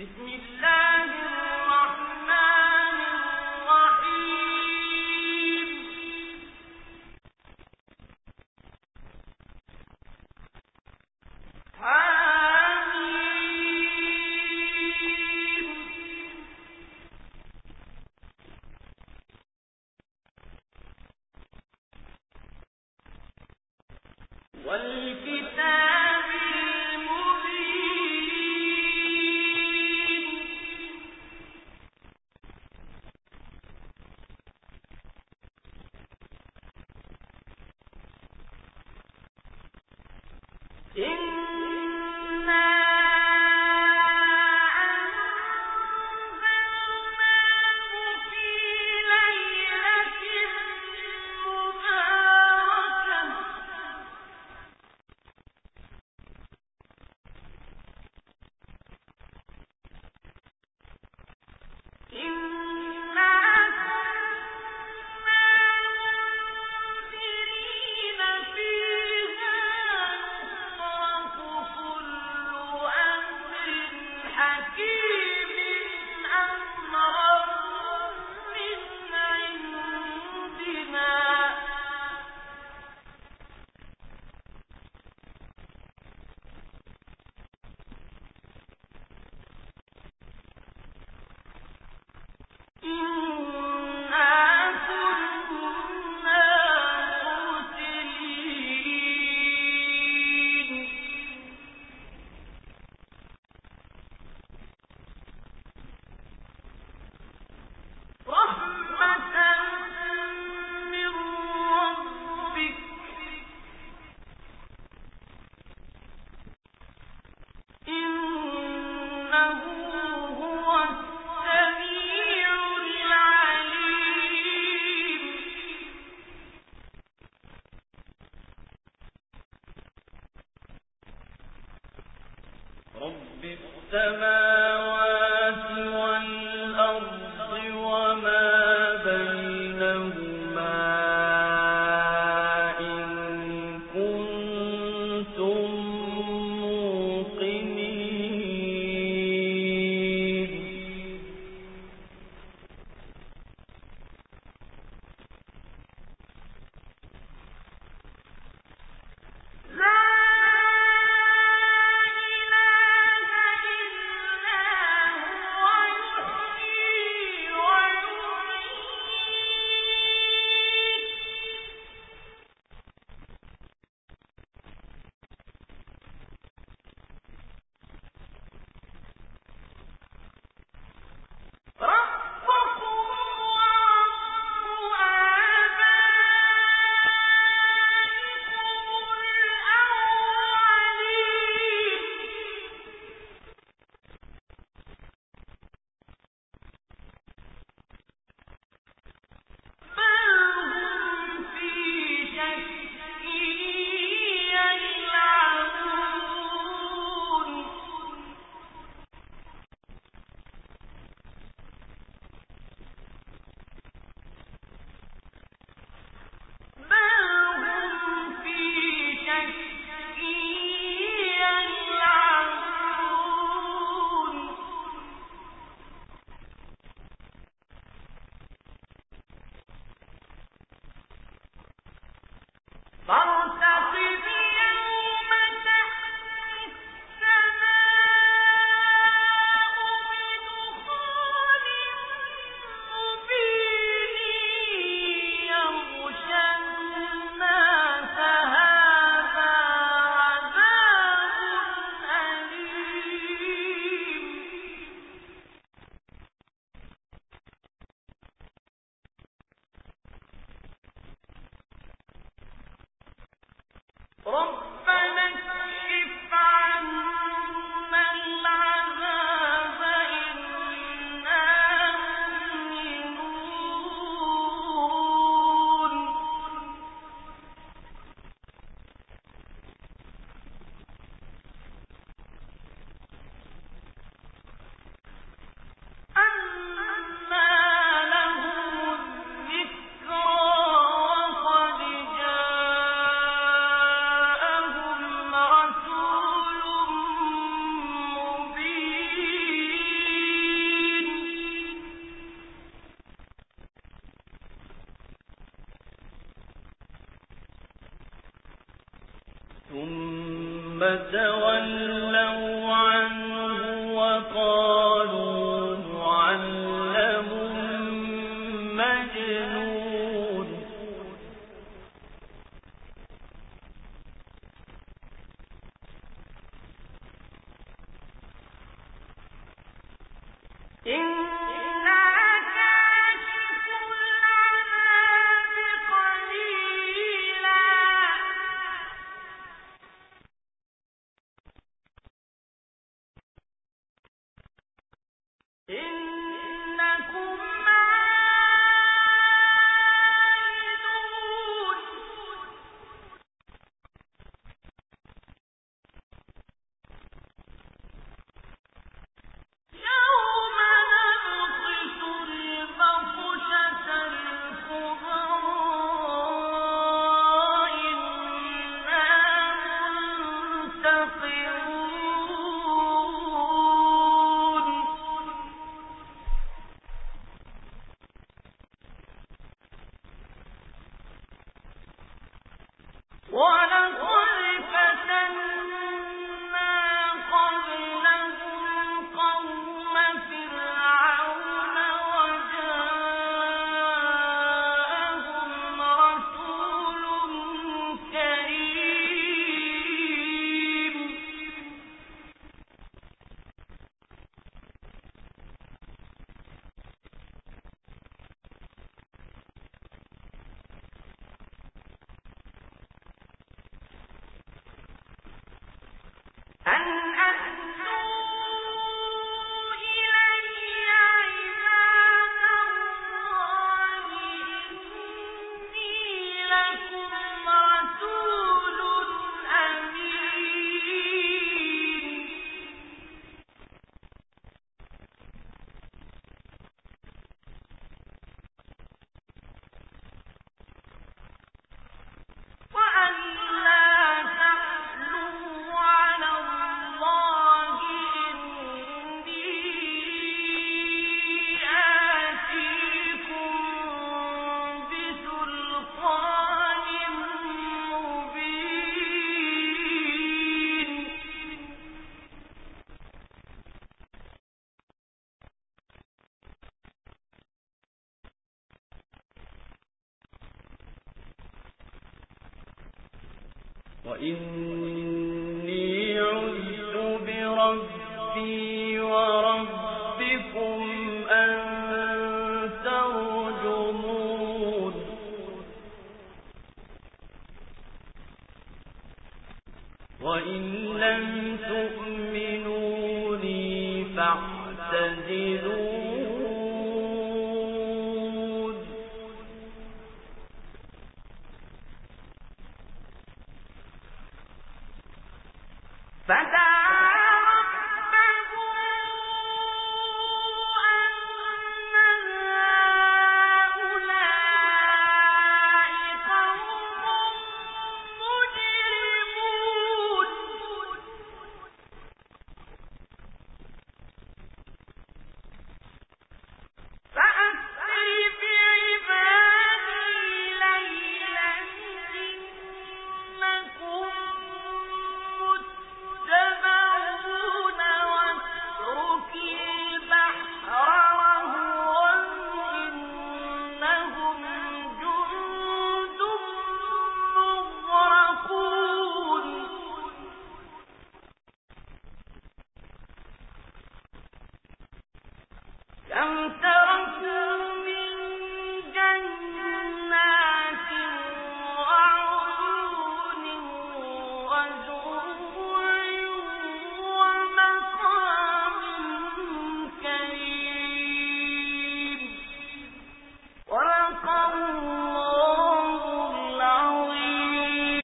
بسم الله إن السماء بہت ثم تولوا إن وإني بربي وربكم وإن لم تؤمنوا لي فاعتزلون Fantástico!